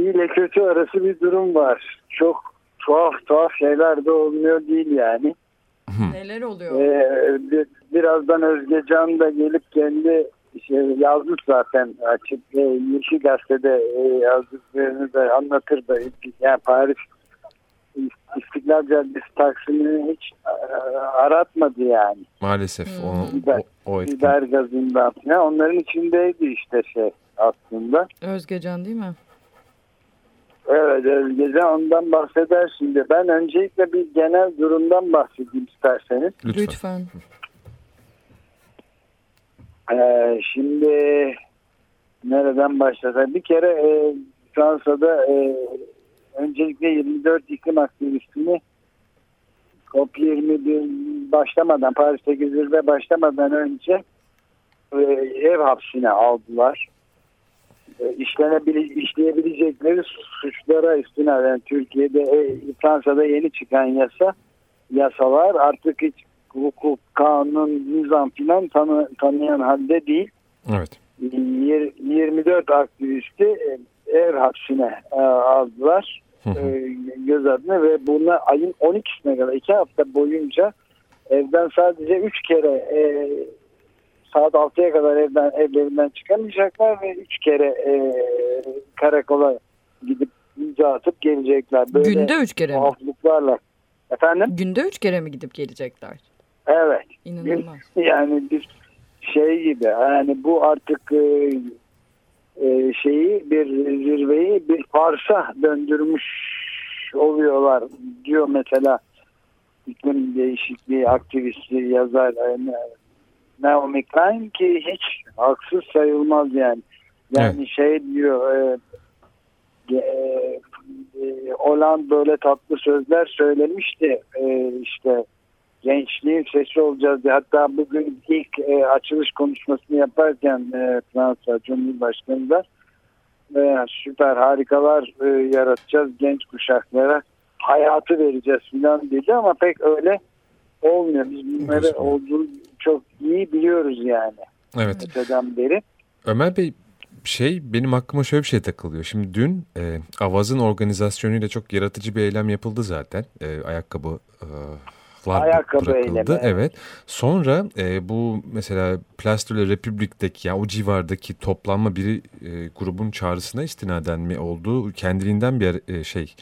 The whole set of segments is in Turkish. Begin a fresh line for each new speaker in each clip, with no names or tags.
iyi ile kötü arası bir durum var. Çok tuhaf tuhaf şeyler de olmuyor değil yani.
Neler oluyor?
Ee, bir, birazdan Özgecan da gelip kendi şey, yazmış zaten açık e, Yeşil Gazete'de e, yazdıklarını da anlatır da yani Paris İstiklal Caddesi Taksim'ini hiç e, aratmadı yani.
Maalesef
Hmm.
onu,
Biber,
o, o etkin.
biber gazından. Onların içindeydi işte şey aslında.
Özgecan değil mi?
Evet Özgecan ondan bahseder şimdi. Ben öncelikle bir genel durumdan bahsedeyim isterseniz.
Lütfen.
Lütfen.
Ee, şimdi nereden başlasak? Bir kere e, Fransa'da e, öncelikle 24 iklim aktivistini COP21 başlamadan Paris'teki zirve başlamadan önce e, ev hapsine aldılar. E, işlenebile, işleyebilecekleri suçlara istinaden Türkiye'de e, Fransa'da yeni çıkan yasa yasalar artık hiç hukuk, kanun, nizam filan tanı, tanıyan halde değil.
Evet.
Yir- 24 aktivisti e, ev hapsine aldılar
Hı hı.
gözaltına ve buna ayın 12'sine kadar 2 hafta boyunca evden sadece 3 kere e, saat 6'ya kadar evden evlerinden çıkamayacaklar ve 3 kere e, karakola gidip imza atıp gelecekler. Böyle
Günde üç kere mi?
Efendim?
Günde üç kere mi gidip gelecekler?
Evet.
İnanılmaz.
Yani bir şey gibi yani bu artık e, e, şeyi bir zirveyi bir farsa döndürmüş oluyorlar diyor mesela iklim değişikliği aktivisti yazar e, Naomi Klein ki hiç haksız sayılmaz yani. Yani şey diyor e, e, e, Olan böyle tatlı sözler söylemişti e, işte gençliğin sesi olacağız diye. Hatta bugün ilk e, açılış konuşmasını yaparken e, Fransa Cumhurbaşkanı da e, süper harikalar e, yaratacağız genç kuşaklara hayatı vereceğiz filan dedi ama pek öyle olmuyor. Biz bunları
Nasıl?
Çok iyi biliyoruz yani
Evet.
öteden beri.
Ömer Bey şey benim aklıma şöyle bir şey takılıyor. Şimdi dün e, Avaz'ın organizasyonuyla çok yaratıcı bir eylem yapıldı zaten. E, ayakkabı e,
Ayakkabı
bırakıldı.
eylemi, evet.
Evet. Sonra e, bu mesela la République'deki yani o civardaki toplanma biri e, grubun çağrısına istinaden mi olduğu kendiliğinden bir e, şey.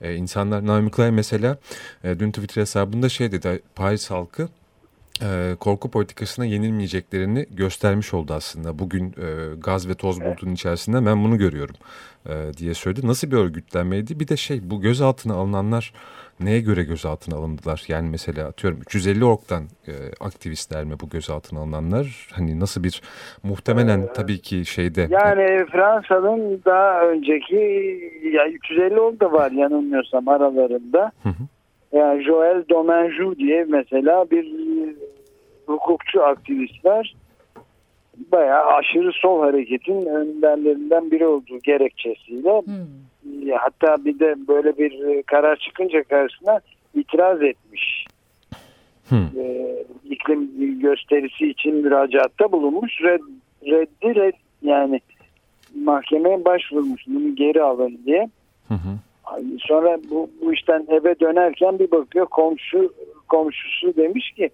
E, insanlar Naomi Klein mesela e, dün Twitter hesabında şey dedi Paris halkı e, korku politikasına yenilmeyeceklerini göstermiş oldu aslında. Bugün e, gaz ve toz bulutunun içerisinde ben bunu görüyorum e, diye söyledi. Nasıl bir örgütlenmeydi? Bir de şey bu gözaltına alınanlar neye göre gözaltına alındılar? Yani mesela atıyorum 350 orktan e, aktivistler mi bu gözaltına alınanlar? Hani nasıl bir muhtemelen tabii ki şeyde
Yani Fransa'nın daha önceki ya 350 oldu da var yanılmıyorsam aralarında.
Hı hı.
Yani Joël Domenjou diye mesela bir e, hukukçu aktivist var. Bayağı aşırı sol hareketin önderlerinden biri olduğu gerekçesiyle
Hmm.
ya hatta bir de böyle bir e, karar çıkınca karşısına itiraz etmiş.
Hı.
E, iklim gösterisi için müracaatta bulunmuş. Red, reddi red yani mahkemeye başvurmuş bunu geri alın diye.
Hı hı.
Sonra bu, bu işten eve dönerken bir bakıyor komşu komşusu demiş ki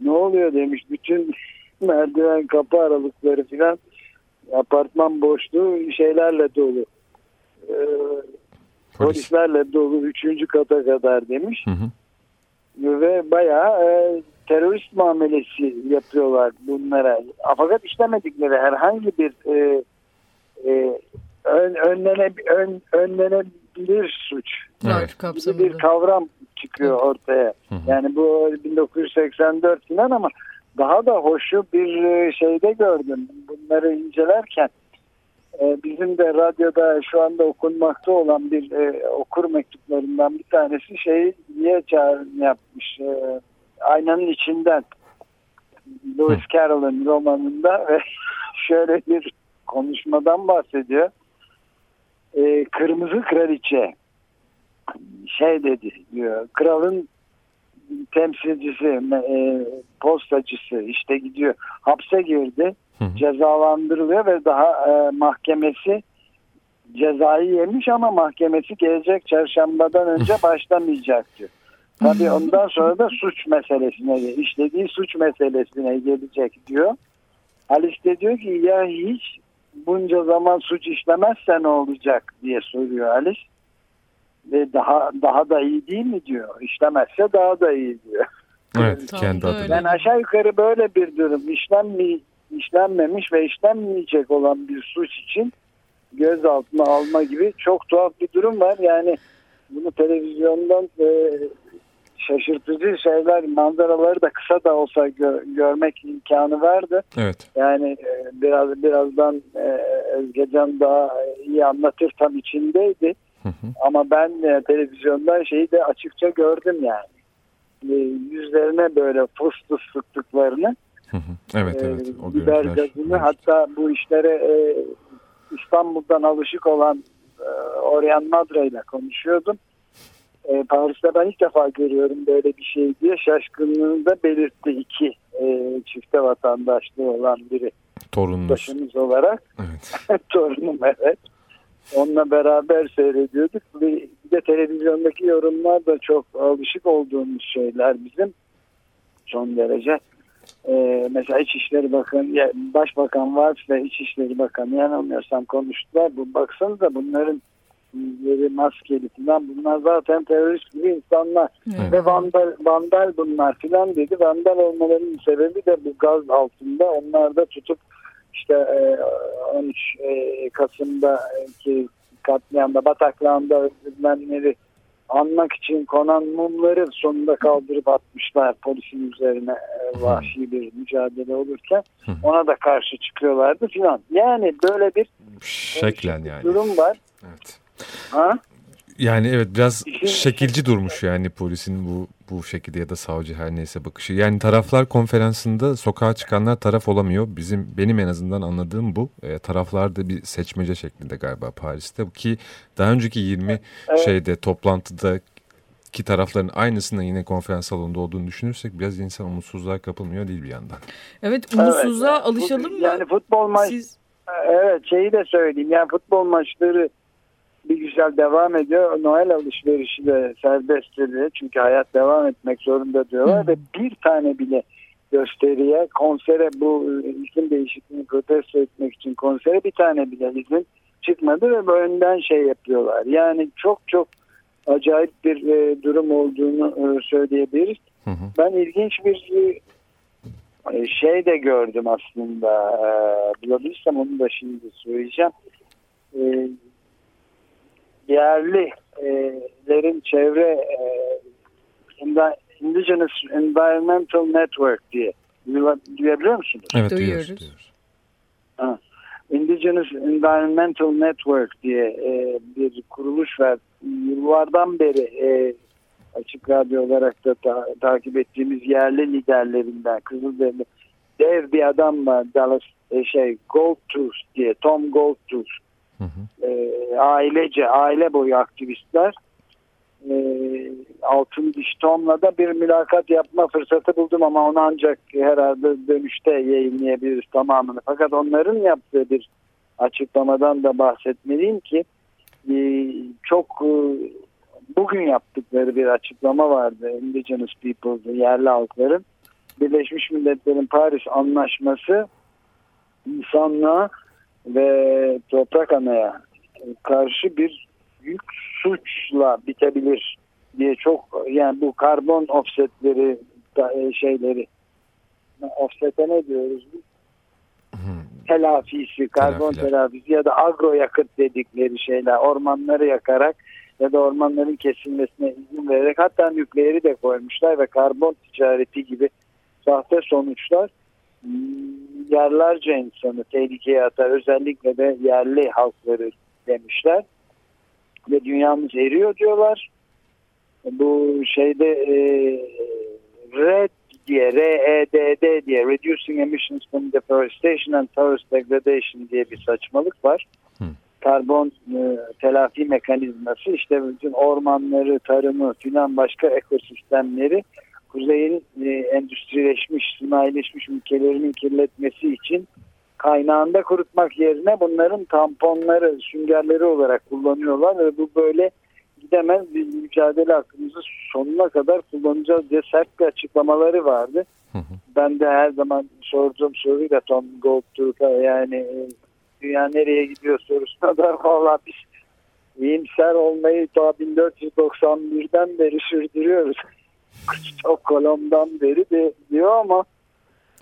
ne oluyor demiş bütün merdiven kapı aralıkları filan apartman boşluğu şeylerle dolu. Ee,
Polis.
polislerle dolu üçüncü kata kadar demiş
Hı hı.
ve bayağı e, terörist muamelesi yapıyorlar bunlara. Fakat işlemedikleri herhangi bir e, e, ön, önlene, ön, önlenebilir suç
Evet.
Gibi bir kavram çıkıyor ortaya.
Hı hı.
Yani bu 1984 falan ama daha da hoşu bir e, şeyde gördüm. Bunları incelerken e, bizim de radyoda şu anda okunmakta olan bir e, okur mektuplarından bir tanesi şey diye çağrı yapmış. Aynanın içinden Lewis Carroll'ın romanında ve şöyle bir konuşmadan bahsediyor. E, Kırmızı Kraliçe şey dedi diyor. Kralın temsilcisi, e, postacısı işte gidiyor. Hapse girdi.
Hı hı.
Cezalandırılıyor ve daha e, mahkemesi cezayı yemiş ama mahkemesi gelecek çarşambadan önce başlamayacak diyor. Tabii ondan sonra da suç meselesine, işlediği suç meselesine gelecek diyor. Alice de diyor ki ya hiç bunca zaman suç işlemezse ne olacak diye soruyor Alice. Ve daha daha da iyi değil mi diyor. İşlemezse daha da iyi diyor.
Evet kendi adına.
Yani aşağı yukarı böyle bir durum. İşlenmi, işlenmemiş ve işlenmeyecek olan bir suç için gözaltına alma gibi çok tuhaf bir durum var. Yani bunu televizyondan e, şaşırtıcı şeyler, manzaraları da kısa da olsa gö- görmek imkanı vardı.
Evet.
Yani e, biraz birazdan e, Özgecan daha iyi anlatır tam içindeydi.
Hı hı.
Ama ben e, televizyondan şeyi de açıkça gördüm yani. E, yüzlerine böyle fıstık sıktıklarını,
Hı hı. Evet
e,
evet. O
biber gazını hatta bu işlere e, İstanbul'dan alışık olan e, Orhan Madra ile konuşuyordum. E, Paris'te ben ilk defa görüyorum böyle bir şey diye şaşkınlığını da belirtti iki e, çifte vatandaşlığı olan biri
Torununuz.
başımız olarak.
Evet.
Torunum evet. Onunla beraber seyrediyorduk. Bir de televizyondaki yorumlar da çok alışık olduğumuz şeyler bizim. Son derece. Ee, mesela İçişleri Bakanı, Başbakan Vaz ve İçişleri Bakanı yanılmıyorsam konuştular. Bu baksanıza bunların yüzleri maskeli falan bunlar zaten terörist gibi insanlar
Evet.
ve vandal, vandal bunlar filan dedi. Vandal olmalarının sebebi de bu gaz altında. Onlar da tutup işte e, 13 e, Kasım'daki katliamda Bataklağ'ında öldürülenleri anmak için konan mumları sonunda kaldırıp atmışlar polisin üzerine e, vahşi bir mücadele olurken ona da karşı çıkıyorlardı filan. Yani böyle bir
Şeklen yani.
durum var.
Evet.
Ha?
Yani evet biraz
İşin-
şekilci durmuş yani polisin bu bu şekilde ya da savcı her neyse bakışı. Yani taraflar konferansında sokağa çıkanlar taraf olamıyor. Bizim benim en azından anladığım bu. E, taraflar da bir seçmece şeklinde galiba Paris'te ki daha önceki 20
Evet.
şeyde toplantıda ki tarafların aynısının yine konferans salonunda olduğunu düşünürsek biraz insan umutsuzluğa kapılmıyor değil bir yandan.
Evet umutsuzluğa
Evet.
alışalım mı?
Yani futbol maç
Siz
Evet şeyi de söyleyeyim. Yani futbol maçları bir güzel devam ediyor. Noel alışverişi de serbest dedi. Çünkü hayat devam etmek zorunda diyorlar.
Hı.
Ve bir tane bile gösteriye, konsere bu iklim değişikliğini protesto etmek için konsere bir tane bile izin çıkmadı ve önden şey yapıyorlar. Yani çok çok acayip bir e, durum olduğunu e, söyleyebiliriz.
Hı hı.
Ben ilginç bir e, şey de gördüm aslında. E, bulabilirsem onu da şimdi söyleyeceğim. E, yerlilerin çevre e, Indi- Indigenous Environmental Network diye duyabiliyor musunuz?
Evet
Duyuyoruz.
duyuyoruz. duyuyoruz.
Indigenous Environmental Network diye e, bir kuruluş var. Yıllardan beri e, açık radyo olarak da ta- takip ettiğimiz yerli liderlerinden Kızılderili dev bir adam var Dallas e, şey Goldtooth diye Tom Goldtooth
Hı
e, ailece aile boyu aktivistler. E, Altın Diş Tom'la da bir mülakat yapma fırsatı buldum ama onu ancak herhalde dönüşte yayınlayabiliriz tamamını. Fakat onların yaptığı bir açıklamadan da bahsetmeliyim ki e, çok e, bugün yaptıkları bir açıklama vardı. Indigenous People'ın yerli halkların. Birleşmiş Milletler'in Paris Anlaşması insanlığa ve toprak anaya karşı bir büyük suçla bitebilir diye çok yani bu karbon offsetleri e, şeyleri offsete ne diyoruz biz? Telafisi, karbon
Telafiler.
telafisi ya da agro yakıt dedikleri şeyler ormanları yakarak ya da ormanların kesilmesine izin vererek hatta nükleeri de koymuşlar ve karbon ticareti gibi sahte sonuçlar milyarlarca insanı tehlikeye atar. Özellikle de yerli halkları demişler. Ve dünyamız eriyor diyorlar. Bu şeyde e, RED diye, R-E-D-D diye Reducing Emissions from Deforestation and Forest Degradation diye bir saçmalık var.
Hı.
Karbon e, telafi mekanizması işte bütün ormanları, tarımı filan başka ekosistemleri kuzeyin e, endüstrileşmiş, sanayileşmiş ülkelerinin kirletmesi için kaynağında kurutmak yerine bunların tamponları, süngerleri olarak kullanıyorlar ve bu böyle gidemez biz mücadele hakkımızı sonuna kadar kullanacağız diye sert bir açıklamaları vardı.
Hı hı.
Ben de her zaman sorduğum soruyla Tom Goldberg'a yani e, dünya nereye gidiyor sorusuna da valla biz iyimser olmayı daha 1491'den beri sürdürüyoruz. Stockholm'dan beri de diyor ama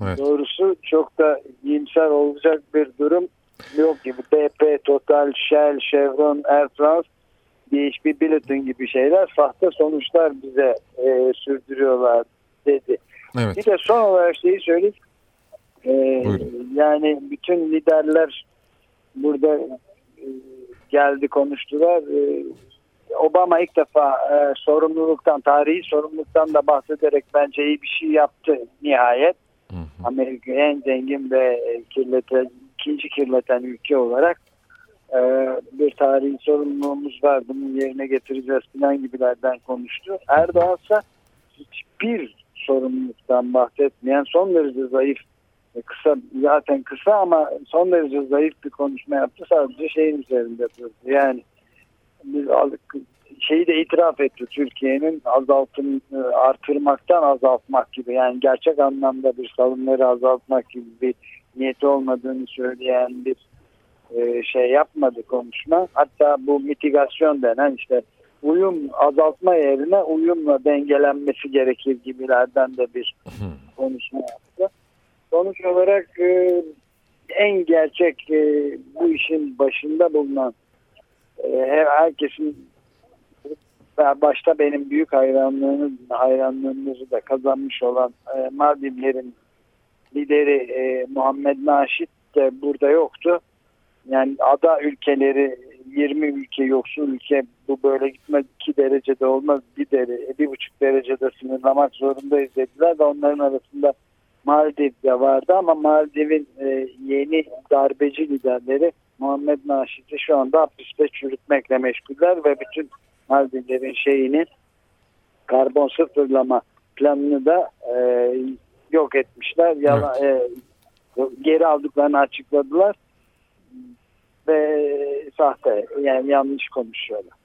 Evet.
doğrusu çok da iyimser olacak bir durum yok gibi. BP, Total, Shell, Chevron, Air France DHB Billiton gibi şeyler sahte sonuçlar bize e, sürdürüyorlar dedi.
Evet.
Bir de son olarak şeyi söyleyeyim.
Buyurun.
yani bütün liderler burada e, geldi konuştular. Ee, Obama ilk defa e, sorumluluktan, tarihi sorumluluktan da bahsederek bence iyi bir şey yaptı nihayet.
Hı hı.
Amerika en zengin ve kirleten, ikinci kirleten ülke olarak e, bir tarihi sorumluluğumuz var. Bunun yerine getireceğiz falan gibilerden konuştu. Erdoğan ise hiçbir sorumluluktan bahsetmeyen son derece zayıf kısa zaten kısa ama son derece zayıf bir konuşma yaptı. Sadece şeyin üzerinde durdu. Yani biz aldık şeyi de itiraf etti Türkiye'nin azaltım e, artırmaktan azaltmak gibi yani gerçek anlamda bir salımları azaltmak gibi bir niyeti olmadığını söyleyen bir e, şey yapmadı konuşma. Hatta bu mitigasyon denen işte uyum azaltma yerine uyumla dengelenmesi gerekir gibilerden de bir konuşma yaptı. Sonuç olarak e, en gerçek e, bu işin başında bulunan herkesin ve başta benim büyük hayranlığını hayranlığımızı da kazanmış olan e, Mardinlerin lideri e, Muhammed Naşit de burada yoktu. Yani ada ülkeleri 20 ülke yoksul ülke bu böyle gitmez 2 derecede olmaz bir derece bir buçuk derecede sınırlamak zorundayız dediler ve onların arasında Maldiv de vardı ama Maldiv'in e, yeni darbeci liderleri Muhammed Naşit'i şu anda hapiste çürütmekle meşguller ve bütün Maldivlerin şeyini karbon sıfırlama planını da e, yok etmişler. Yalan, e, geri aldıklarını açıkladılar ve sahte yani yanlış konuşuyorlar.